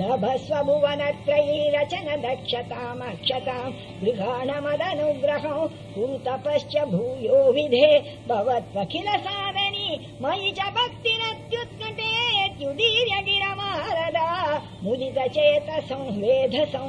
नभस्व भुवनत्रयी रचन दक्षतामक्षताम् गृहाणमदनुग्रहौ कुरुतपश्च भूयो विधे भवत्वखिल साधनी मयि च भक्तिरत्युत्कटेत्युदीर्य गिरमारदा मुदित चेत संवेधसौ